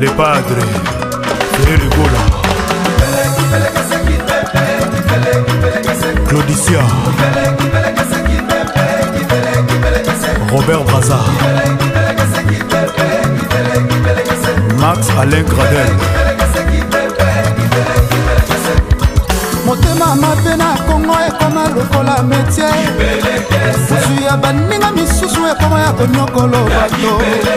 le padre ferre lugola claudicia robert braza max alain gradel motema mabe na kongo ekoma lokola metie bozwi ya baninga misusu ekoma ya konyokolo bato